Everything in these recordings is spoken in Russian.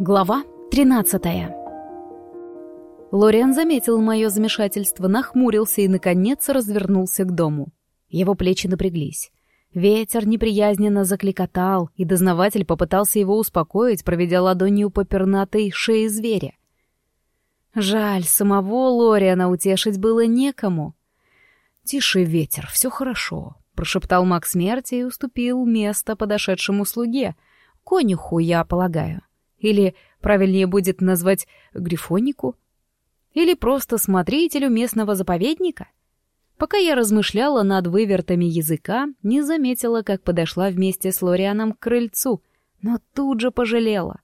Глава 13 Лориан заметил мое замешательство, нахмурился и, наконец, развернулся к дому. Его плечи напряглись. Ветер неприязненно закликотал, и дознаватель попытался его успокоить, проведя ладонью по пернатой шее зверя. Жаль, самого Лориана утешить было некому. «Тише, ветер, все хорошо», — прошептал маг смерти и уступил место подошедшему слуге. «Конюху, я полагаю». Или, правильнее будет назвать, грифонику? Или просто смотрителю местного заповедника? Пока я размышляла над вывертами языка, не заметила, как подошла вместе с Лорианом к крыльцу, но тут же пожалела.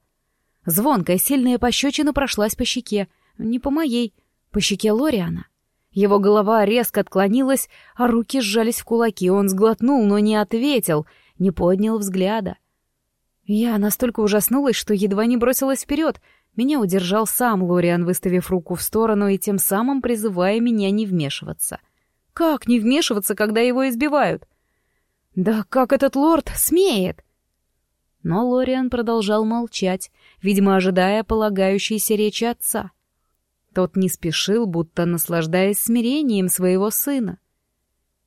Звонкая, сильная пощечина прошлась по щеке, не по моей, по щеке Лориана. Его голова резко отклонилась, а руки сжались в кулаки. Он сглотнул, но не ответил, не поднял взгляда. Я настолько ужаснулась, что едва не бросилась вперед. Меня удержал сам Лориан, выставив руку в сторону и тем самым призывая меня не вмешиваться. Как не вмешиваться, когда его избивают? Да как этот лорд смеет? Но Лориан продолжал молчать, видимо, ожидая полагающейся речи отца. Тот не спешил, будто наслаждаясь смирением своего сына.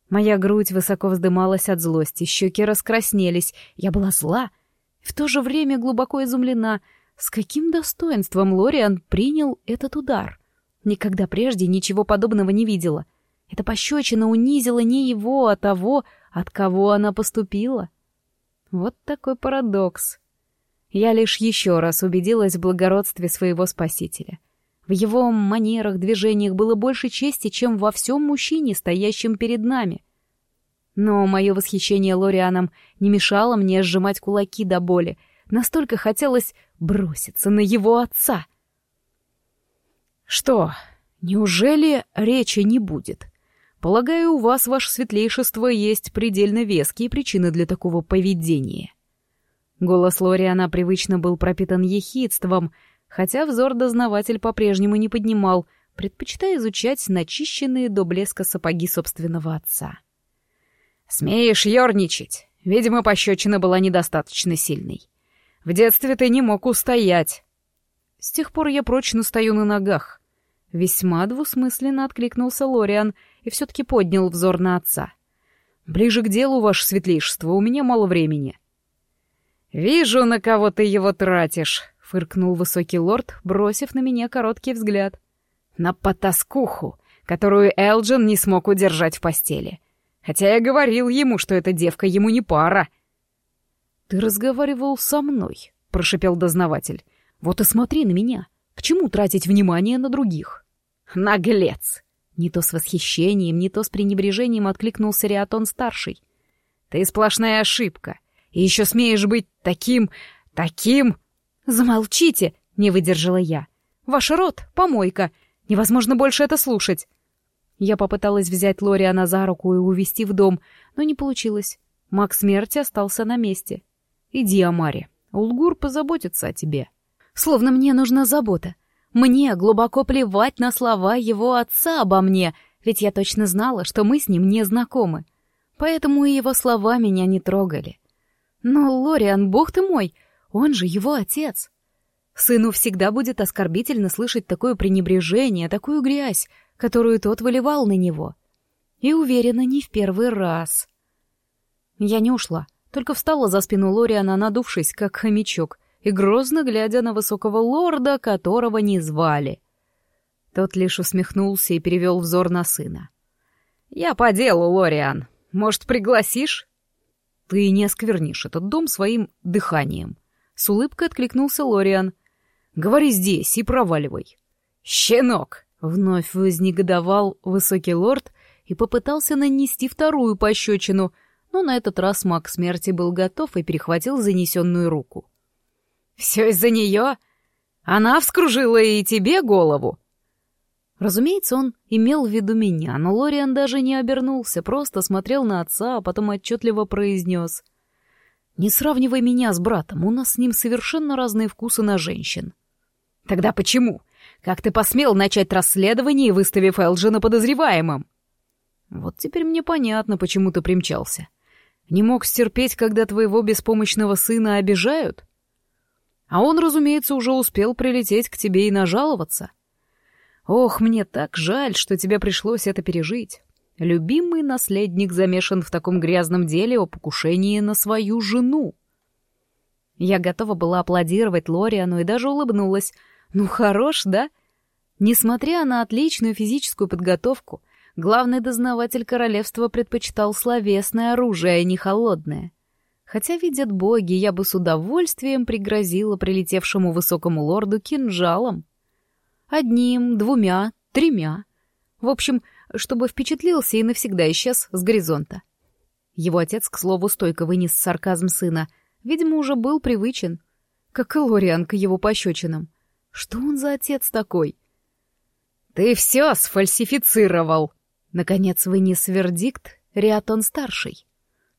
Моя грудь высоко вздымалась от злости, щеки раскраснелись, я была зла — в то же время глубоко изумлена, с каким достоинством Лориан принял этот удар. Никогда прежде ничего подобного не видела. Эта пощечина унизила не его, а того, от кого она поступила. Вот такой парадокс. Я лишь еще раз убедилась в благородстве своего спасителя. В его манерах, движениях было больше чести, чем во всем мужчине, стоящем перед нами — но мое восхищение Лорианом не мешало мне сжимать кулаки до боли. Настолько хотелось броситься на его отца. «Что, неужели речи не будет? Полагаю, у вас, ваше светлейшество, есть предельно веские причины для такого поведения». Голос Лориана привычно был пропитан ехидством, хотя взор дознаватель по-прежнему не поднимал, предпочитая изучать начищенные до блеска сапоги собственного отца. «Смеешь ерничать? Видимо, пощечина была недостаточно сильной. В детстве ты не мог устоять. С тех пор я прочно стою на ногах». Весьма двусмысленно откликнулся Лориан и все-таки поднял взор на отца. «Ближе к делу, ваше светлейшество, у меня мало времени». «Вижу, на кого ты его тратишь», — фыркнул высокий лорд, бросив на меня короткий взгляд. «На потаскуху, которую Элджин не смог удержать в постели. Хотя я говорил ему, что эта девка ему не пара. «Ты разговаривал со мной», — прошипел дознаватель. «Вот и смотри на меня. К чему тратить внимание на других?» «Наглец!» Не то с восхищением, не то с пренебрежением откликнулся Риатон-старший. «Ты сплошная ошибка. И еще смеешь быть таким... таким...» «Замолчите!» — не выдержала я. «Ваш рот — помойка. Невозможно больше это слушать. Я попыталась взять Лориана за руку и увести в дом, но не получилось. Маг смерти остался на месте. «Иди, Амари, Улгур позаботится о тебе». Словно мне нужна забота. Мне глубоко плевать на слова его отца обо мне, ведь я точно знала, что мы с ним не знакомы. Поэтому и его слова меня не трогали. Но Лориан, бог ты мой, он же его отец. Сыну всегда будет оскорбительно слышать такое пренебрежение, такую грязь, которую тот выливал на него. И уверена, не в первый раз. Я не ушла, только встала за спину Лориана, надувшись, как хомячок, и грозно глядя на высокого лорда, которого не звали. Тот лишь усмехнулся и перевел взор на сына. «Я по делу, Лориан. Может, пригласишь?» «Ты не осквернишь этот дом своим дыханием», — с улыбкой откликнулся Лориан. «Говори здесь и проваливай». «Щенок!» Вновь вознегодовал высокий лорд и попытался нанести вторую пощечину, но на этот раз маг смерти был готов и перехватил занесенную руку. «Все из-за нее? Она вскружила и тебе голову!» Разумеется, он имел в виду меня, но Лориан даже не обернулся, просто смотрел на отца, а потом отчетливо произнес. «Не сравнивай меня с братом, у нас с ним совершенно разные вкусы на женщин». «Тогда почему? Как ты посмел начать расследование, выставив Элджина подозреваемым? Вот теперь мне понятно, почему ты примчался. Не мог стерпеть, когда твоего беспомощного сына обижают? А он, разумеется, уже успел прилететь к тебе и нажаловаться. Ох, мне так жаль, что тебе пришлось это пережить. Любимый наследник замешан в таком грязном деле о покушении на свою жену. Я готова была аплодировать Лориану и даже улыбнулась. Ну, хорош, да? Несмотря на отличную физическую подготовку, главный дознаватель королевства предпочитал словесное оружие, а не холодное. Хотя, видят боги, я бы с удовольствием пригрозила прилетевшему высокому лорду кинжалом. Одним, двумя, тремя. В общем, чтобы впечатлился и навсегда исчез с горизонта. Его отец, к слову, стойко вынес сарказм сына. Видимо, уже был привычен. Как и Лориан к его пощечинам. Что он за отец такой? «Ты все сфальсифицировал!» Наконец вынес вердикт Риатон-старший.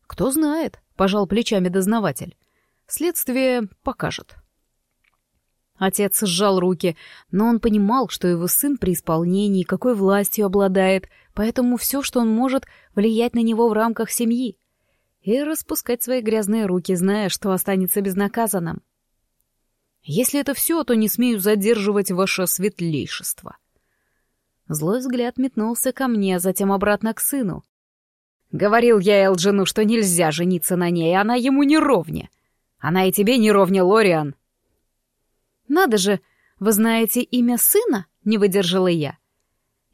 «Кто знает?» — пожал плечами дознаватель. «Следствие покажет». Отец сжал руки, но он понимал, что его сын при исполнении, какой властью обладает, поэтому все, что он может, влиять на него в рамках семьи. И распускать свои грязные руки, зная, что останется безнаказанным. Если это все, то не смею задерживать ваше светлейшество. Злой взгляд метнулся ко мне, а затем обратно к сыну. Говорил я Элджину, что нельзя жениться на ней, она ему не ровня. Она и тебе не ровня, Лориан. «Надо же, вы знаете имя сына?» — не выдержала я.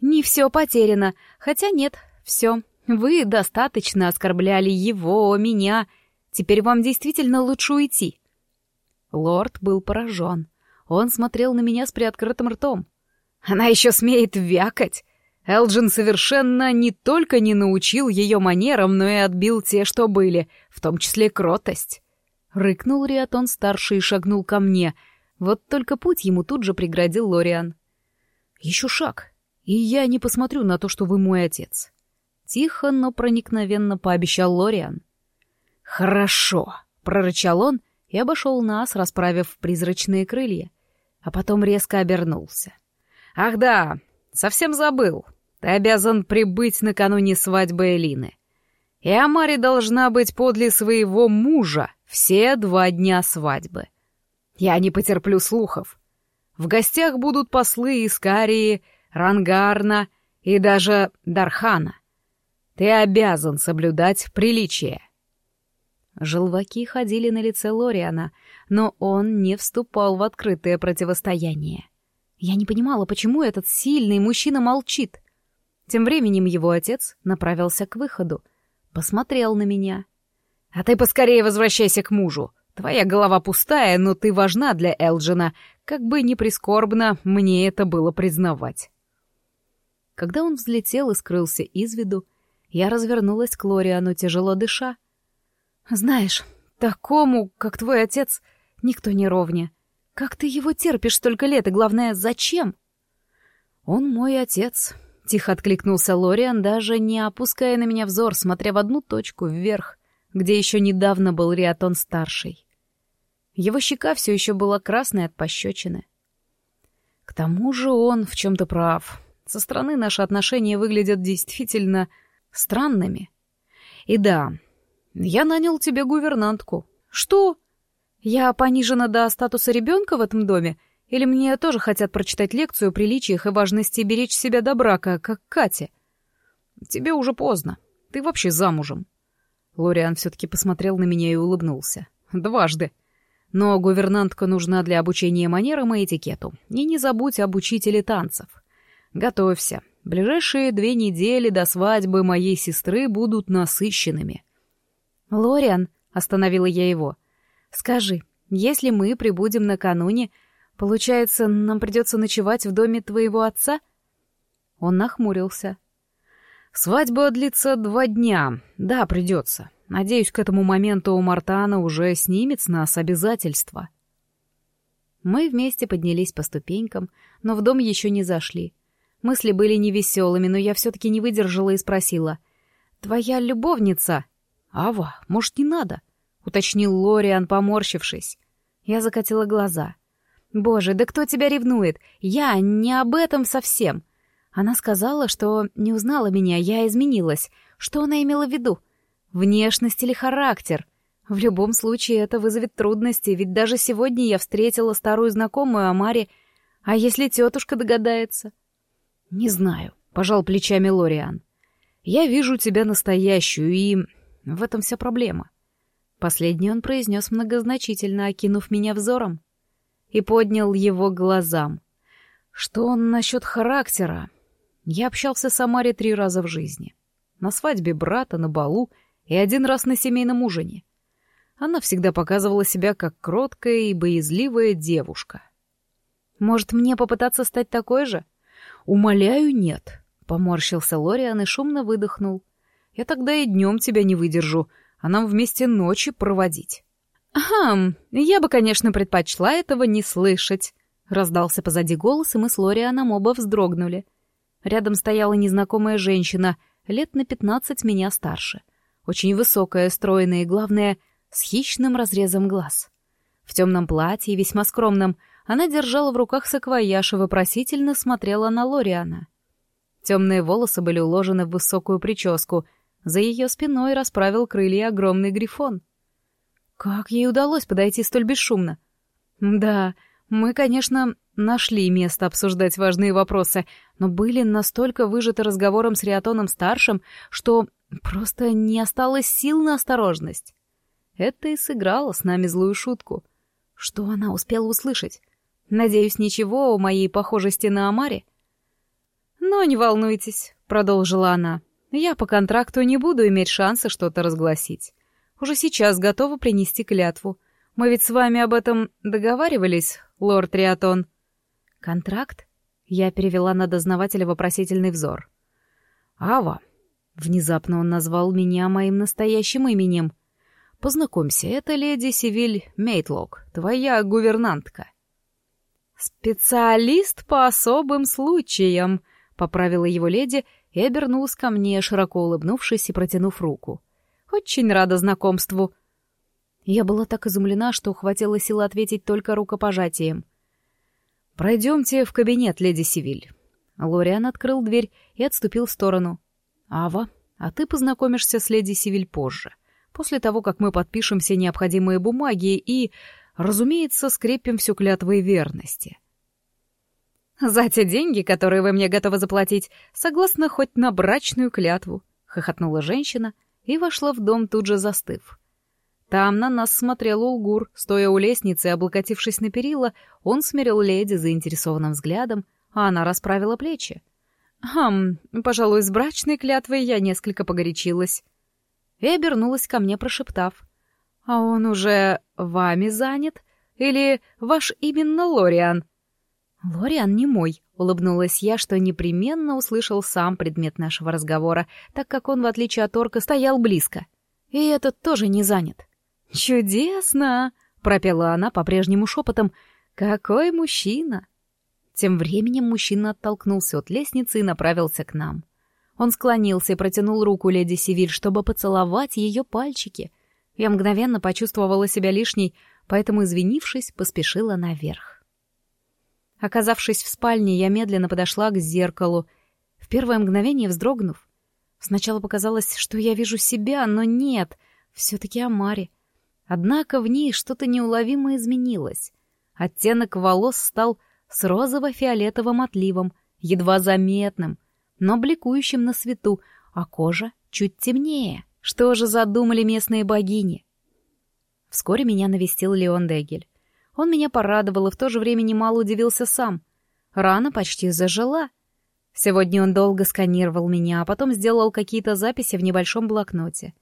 «Не все потеряно, хотя нет, все. Вы достаточно оскорбляли его, меня. Теперь вам действительно лучше уйти». Лорд был поражен. Он смотрел на меня с приоткрытым ртом. «Она еще смеет вякать!» Элджин совершенно не только не научил ее манерам, но и отбил те, что были, в том числе кротость. Рыкнул Риатон-старший и шагнул ко мне — вот только путь ему тут же преградил Лориан. «Еще шаг, и я не посмотрю на то, что вы мой отец». Тихо, но проникновенно пообещал Лориан. «Хорошо», — прорычал он и обошел нас, расправив призрачные крылья, а потом резко обернулся. «Ах да, совсем забыл. Ты обязан прибыть накануне свадьбы Элины. И Амари должна быть подле своего мужа все два дня свадьбы. Я не потерплю слухов. В гостях будут послы из Карии, Рангарна и даже Дархана. Ты обязан соблюдать приличие. Желваки ходили на лице Лориана, но он не вступал в открытое противостояние. Я не понимала, почему этот сильный мужчина молчит. Тем временем его отец направился к выходу, посмотрел на меня. «А ты поскорее возвращайся к мужу. Твоя голова пустая, но ты важна для Элджина, как бы ни прискорбно мне это было признавать. Когда он взлетел и скрылся из виду, я развернулась к Лориану, тяжело дыша. «Знаешь, такому, как твой отец, никто не ровня. Как ты его терпишь столько лет, и главное, зачем?» «Он мой отец», — тихо откликнулся Лориан, даже не опуская на меня взор, смотря в одну точку вверх, где еще недавно был Риатон-старший. Его щека все еще была красной от пощечины. К тому же он в чем-то прав. Со стороны наши отношения выглядят действительно странными. И да, я нанял тебе гувернантку. Что? Я понижена до статуса ребенка в этом доме? Или мне тоже хотят прочитать лекцию о приличиях и важности беречь себя до брака, как Катя? Тебе уже поздно. Ты вообще замужем. Лориан все-таки посмотрел на меня и улыбнулся. Дважды. Но гувернантка нужна для обучения манерам и этикету. И не забудь об учителе танцев. Готовься. Ближайшие две недели до свадьбы моей сестры будут насыщенными. «Лориан», — остановила я его, — «скажи, если мы прибудем накануне, получается, нам придется ночевать в доме твоего отца?» Он нахмурился. «Свадьба длится два дня. Да, придется. Надеюсь, к этому моменту у Мартана уже снимет с нас обязательства. Мы вместе поднялись по ступенькам, но в дом еще не зашли. Мысли были невеселыми, но я все-таки не выдержала и спросила. «Твоя любовница?» «Ава, может, не надо?» — уточнил Лориан, поморщившись. Я закатила глаза. «Боже, да кто тебя ревнует? Я не об этом совсем!» Она сказала, что не узнала меня, я изменилась. Что она имела в виду? Внешность или характер? В любом случае это вызовет трудности, ведь даже сегодня я встретила старую знакомую Амари, а если тетушка догадается? Не знаю, пожал плечами Лориан. Я вижу тебя настоящую, и в этом вся проблема. Последний он произнес многозначительно, окинув меня взором, и поднял его глазам. Что он насчет характера? Я общался с Амари три раза в жизни. На свадьбе брата, на балу и один раз на семейном ужине. Она всегда показывала себя как кроткая и боязливая девушка. «Может, мне попытаться стать такой же?» «Умоляю, нет», — поморщился Лориан и шумно выдохнул. «Я тогда и днем тебя не выдержу, а нам вместе ночи проводить». «Хм, я бы, конечно, предпочла этого не слышать», — раздался позади голос, и мы с Лорианом оба вздрогнули. Рядом стояла незнакомая женщина, лет на пятнадцать меня старше. Очень высокая, стройная и, главное, с хищным разрезом глаз. В темном платье, весьма скромном, она держала в руках саквояж и вопросительно смотрела на Лориана. Темные волосы были уложены в высокую прическу, за ее спиной расправил крылья огромный грифон. Как ей удалось подойти столь бесшумно? Да, мы, конечно, нашли место обсуждать важные вопросы, но были настолько выжаты разговором с Риатоном-старшим, что просто не осталось сил на осторожность. Это и сыграло с нами злую шутку. Что она успела услышать? Надеюсь, ничего о моей похожести на Амаре? «Но не волнуйтесь», — продолжила она. «Я по контракту не буду иметь шанса что-то разгласить. Уже сейчас готова принести клятву. Мы ведь с вами об этом договаривались, лорд Триатон». «Контракт?» — я перевела на дознавателя вопросительный взор. «Ава». Внезапно он назвал меня моим настоящим именем. Познакомься, это леди Сивиль Мейтлок, твоя гувернантка». «Специалист по особым случаям», — поправила его леди и обернулась ко мне, широко улыбнувшись и протянув руку. «Очень рада знакомству». Я была так изумлена, что ухватила силы ответить только рукопожатием. «Пройдемте в кабинет, леди Сивиль». Лориан открыл дверь и отступил в сторону. «Ава, а ты познакомишься с леди Сивиль позже после того, как мы подпишем все необходимые бумаги и, разумеется, скрепим всю клятвой верности. «За те деньги, которые вы мне готовы заплатить, согласно хоть на брачную клятву», — хохотнула женщина и вошла в дом, тут же застыв. Там на нас смотрел Улгур, стоя у лестницы облокотившись на перила, он смирил леди заинтересованным взглядом, а она расправила плечи. «Хм, пожалуй, с брачной клятвой я несколько погорячилась и обернулась ко мне, прошептав. «А он уже вами занят? Или ваш именно Лориан?» «Лориан не мой», — улыбнулась я, что непременно услышал сам предмет нашего разговора, так как он, в отличие от орка, стоял близко. И этот тоже не занят. «Чудесно!» — пропела она по-прежнему шепотом. «Какой мужчина!» Тем временем мужчина оттолкнулся от лестницы и направился к нам. Он склонился и протянул руку леди Сивиль, чтобы поцеловать ее пальчики. Я мгновенно почувствовала себя лишней, поэтому, извинившись, поспешила наверх. Оказавшись в спальне, я медленно подошла к зеркалу, в первое мгновение вздрогнув. Сначала показалось, что я вижу себя, но нет, все-таки Амари. Однако в ней что-то неуловимо изменилось. Оттенок волос стал с розово-фиолетовым отливом, едва заметным — но бликующим на свету, а кожа чуть темнее. Что же задумали местные богини? Вскоре меня навестил Леон Дегель. Он меня порадовал и в то же время немало удивился сам. Рана почти зажила. Сегодня он долго сканировал меня, а потом сделал какие-то записи в небольшом блокноте.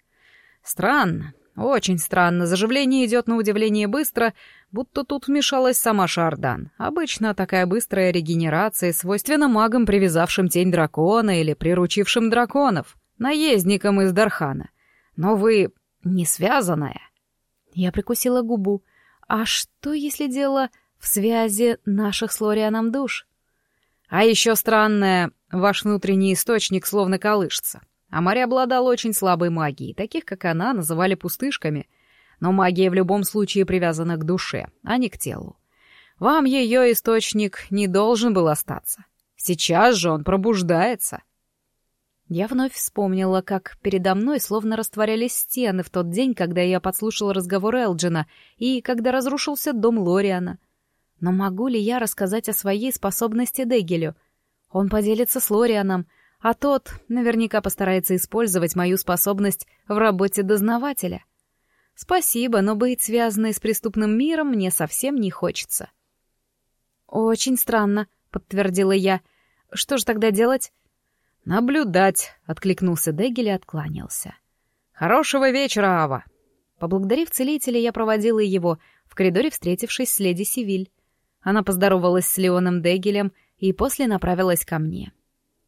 Странно, очень странно, заживление идет на удивление быстро, будто тут вмешалась сама Шардан. Обычно такая быстрая регенерация свойственна магам, привязавшим тень дракона или приручившим драконов, наездникам из Дархана. Но вы не связанная. Я прикусила губу. А что, если дело в связи наших с Лорианом душ? А еще странное, ваш внутренний источник словно колышется. А Мария обладала очень слабой магией, таких, как она, называли пустышками. Но магия в любом случае привязана к душе, а не к телу. Вам ее источник не должен был остаться. Сейчас же он пробуждается. Я вновь вспомнила, как передо мной словно растворялись стены в тот день, когда я подслушала разговор Элджина и когда разрушился дом Лориана. Но могу ли я рассказать о своей способности Дегелю? Он поделится с Лорианом, а тот наверняка постарается использовать мою способность в работе дознавателя. Спасибо, но быть связанной с преступным миром мне совсем не хочется. «Очень странно», — подтвердила я. «Что же тогда делать?» «Наблюдать», — откликнулся Дегель и откланялся. «Хорошего вечера, Ава!» Поблагодарив целителя, я проводила его, в коридоре встретившись с леди Сивиль. Она поздоровалась с Леоном Дегелем и после направилась ко мне.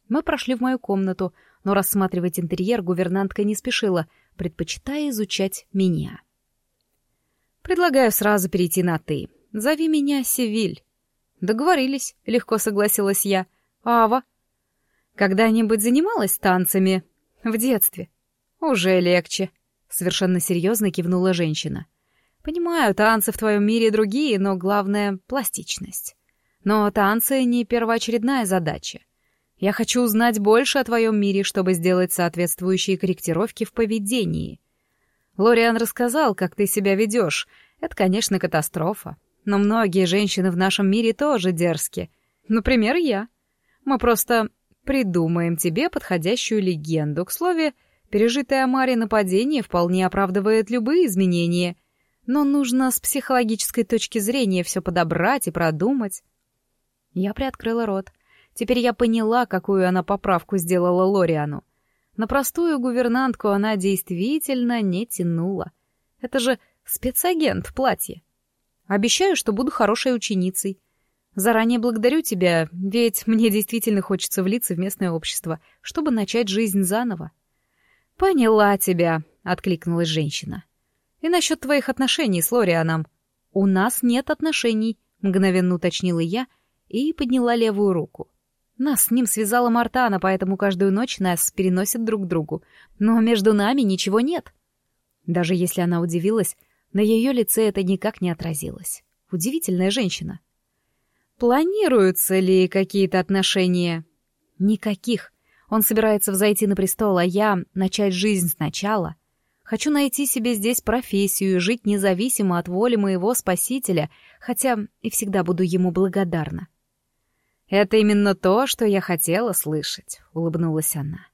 Мы прошли в мою комнату, но рассматривать интерьер гувернантка не спешила, предпочитая изучать меня. «Предлагаю сразу перейти на «ты». Зови меня Сивиль». «Договорились», — легко согласилась я. «Ава, когда-нибудь занималась танцами? В детстве. Уже легче. Совершенно серьезно кивнула женщина. Понимаю, танцы в твоем мире другие, но главное — пластичность. Но танцы — не первоочередная задача. Я хочу узнать больше о твоем мире, чтобы сделать соответствующие корректировки в поведении. Лориан рассказал, как ты себя ведешь. Это, конечно, катастрофа. Но многие женщины в нашем мире тоже дерзкие. Например, я. Мы просто Придумаем тебе подходящую легенду. К слову, пережитое Амари нападение вполне оправдывает любые изменения. Но нужно с психологической точки зрения все подобрать и продумать. Я приоткрыла рот. Теперь я поняла, какую она поправку сделала Лориану. На простую гувернантку она действительно не тянула. Это же спецагент в платье. Обещаю, что буду хорошей ученицей. Заранее благодарю тебя, ведь мне действительно хочется влиться в местное общество, чтобы начать жизнь заново. Поняла тебя, откликнулась женщина. И насчет твоих отношений с Лорианом. У нас нет отношений, мгновенно уточнила я и подняла левую руку. Нас с ним связала Мартана, поэтому каждую ночь нас переносят друг к другу. Но между нами ничего нет. Даже если она удивилась, на ее лице это никак не отразилось. Удивительная женщина. Планируются ли какие-то отношения? Никаких. Он собирается взойти на престол, а я — начать жизнь сначала. Хочу найти себе здесь профессию и жить независимо от воли моего спасителя, хотя и всегда буду ему благодарна. «Это именно то, что я хотела слышать», — улыбнулась она.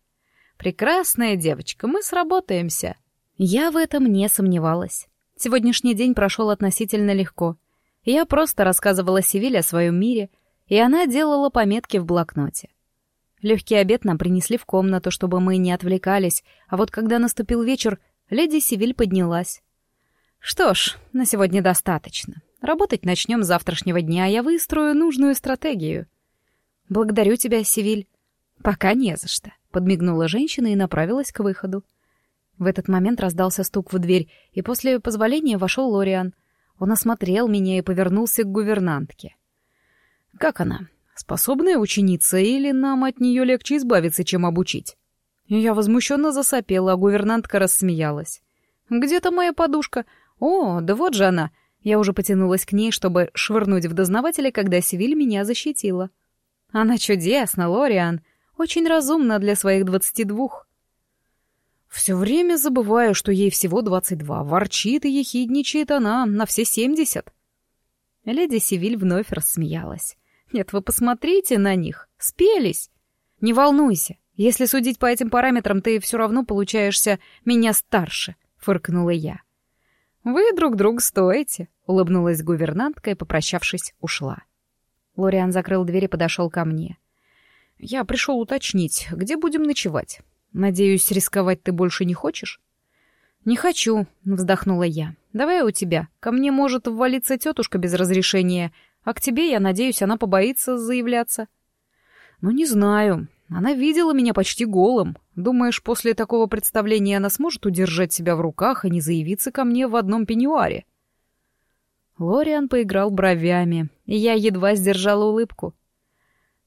«Прекрасная девочка, мы сработаемся». Я в этом не сомневалась. Сегодняшний день прошел относительно легко — я просто рассказывала Севиле о своем мире, и она делала пометки в блокноте. Легкий обед нам принесли в комнату, чтобы мы не отвлекались, а вот когда наступил вечер, леди Севиль поднялась. «Что ж, на сегодня достаточно. Работать начнем с завтрашнего дня, а я выстрою нужную стратегию». «Благодарю тебя, Севиль». «Пока не за что», — подмигнула женщина и направилась к выходу. В этот момент раздался стук в дверь, и после позволения вошел Лориан — он осмотрел меня и повернулся к гувернантке. «Как она? Способная ученица или нам от нее легче избавиться, чем обучить?» Я возмущенно засопела, а гувернантка рассмеялась. «Где-то моя подушка. О, да вот же она!» Я уже потянулась к ней, чтобы швырнуть в дознавателя, когда Сивиль меня защитила. «Она чудесна, Лориан. Очень разумна для своих двадцати двух». Все время забываю, что ей всего двадцать два. Ворчит и ехидничает она на все семьдесят. Леди Сивиль вновь рассмеялась. Нет, вы посмотрите на них. Спелись. Не волнуйся. Если судить по этим параметрам, ты все равно получаешься меня старше, фыркнула я. Вы друг друга стоите, улыбнулась гувернантка и, попрощавшись, ушла. Лориан закрыл дверь и подошел ко мне. Я пришел уточнить, где будем ночевать. Надеюсь, рисковать ты больше не хочешь? Не хочу, вздохнула я. Давай у тебя. Ко мне может ввалиться тетушка без разрешения, а к тебе, я надеюсь, она побоится заявляться. Ну, не знаю. Она видела меня почти голым. Думаешь, после такого представления она сможет удержать себя в руках и не заявиться ко мне в одном пеньюаре? Лориан поиграл бровями, и я едва сдержала улыбку.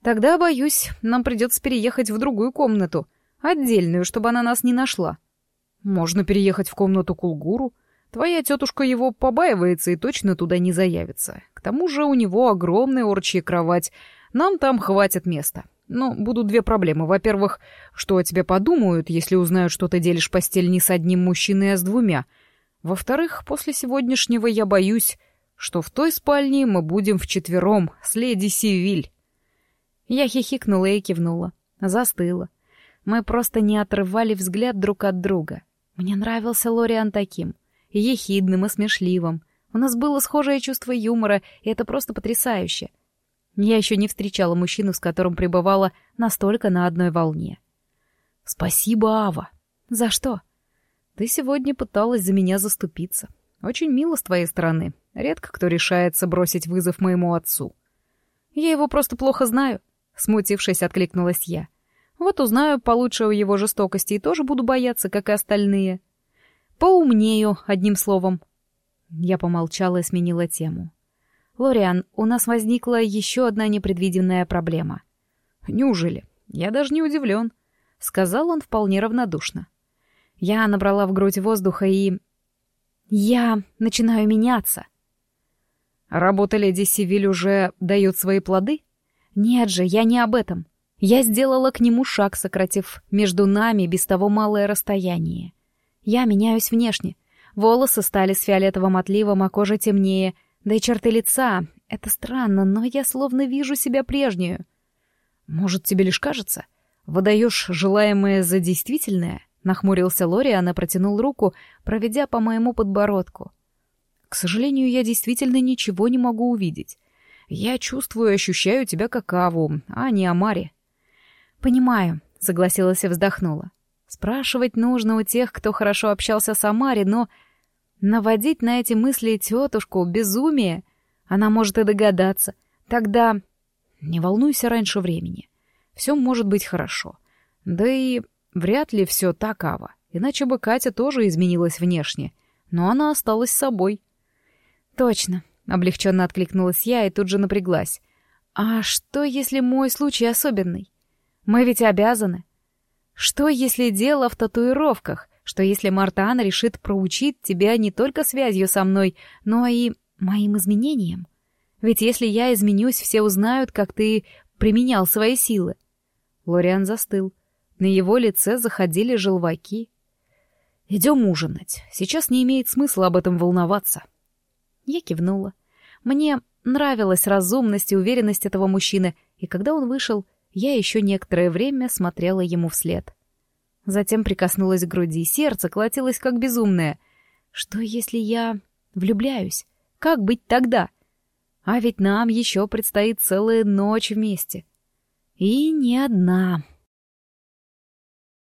Тогда, боюсь, нам придется переехать в другую комнату — Отдельную, чтобы она нас не нашла. Можно переехать в комнату Кулгуру. Твоя тетушка его побаивается и точно туда не заявится. К тому же у него огромная орчья кровать. Нам там хватит места. Но будут две проблемы. Во-первых, что о тебе подумают, если узнают, что ты делишь постель не с одним мужчиной, а с двумя. Во-вторых, после сегодняшнего я боюсь, что в той спальне мы будем вчетвером с леди Сивиль. Я хихикнула и кивнула. Застыла. Мы просто не отрывали взгляд друг от друга. Мне нравился Лориан таким. Ехидным и смешливым. У нас было схожее чувство юмора, и это просто потрясающе. Я еще не встречала мужчину, с которым пребывала настолько на одной волне. «Спасибо, Ава». «За что?» «Ты сегодня пыталась за меня заступиться. Очень мило с твоей стороны. Редко кто решается бросить вызов моему отцу». «Я его просто плохо знаю», — смутившись, откликнулась я. «Вот узнаю получше о его жестокости и тоже буду бояться, как и остальные. Поумнею, одним словом». Я помолчала и сменила тему. «Лориан, у нас возникла еще одна непредвиденная проблема». «Неужели? Я даже не удивлен», — сказал он вполне равнодушно. Я набрала в грудь воздуха и... Я начинаю меняться. Работа леди Сивиль уже дает свои плоды? Нет же, я не об этом. Я сделала к нему шаг, сократив между нами без того малое расстояние. Я меняюсь внешне. Волосы стали с фиолетовым отливом, а кожа темнее — да и черты лица. Это странно, но я словно вижу себя прежнюю. Может, тебе лишь кажется? Выдаешь желаемое за действительное? Нахмурился Лориан и протянул руку, проведя по моему подбородку. К сожалению, я действительно ничего не могу увидеть. Я чувствую и ощущаю тебя как Аву, а не Амари. Понимаю, согласилась и вздохнула. Спрашивать нужно у тех, кто хорошо общался с Амари, но Наводить на эти мысли тетушку — безумие. Она может и догадаться. Тогда не волнуйся раньше времени. Все может быть хорошо. Да и вряд ли все так, Ава. Иначе бы Катя тоже изменилась внешне. Но она осталась собой. Точно. Облегченно откликнулась я и тут же напряглась. А что, если мой случай особенный? Мы ведь обязаны. Что, если дело в татуировках? что если Мартан решит проучить тебя не только связью со мной, но и моим изменением? Ведь если я изменюсь, все узнают, как ты применял свои силы. Лориан застыл. На его лице заходили желваки. «Идем ужинать. Сейчас не имеет смысла об этом волноваться». Я кивнула. Мне нравилась разумность и уверенность этого мужчины, и когда он вышел, я еще некоторое время смотрела ему вслед. Затем прикоснулась к груди, сердце колотилось как безумное. Что, если я влюбляюсь? Как быть тогда? А ведь нам еще предстоит целая ночь вместе. И не одна.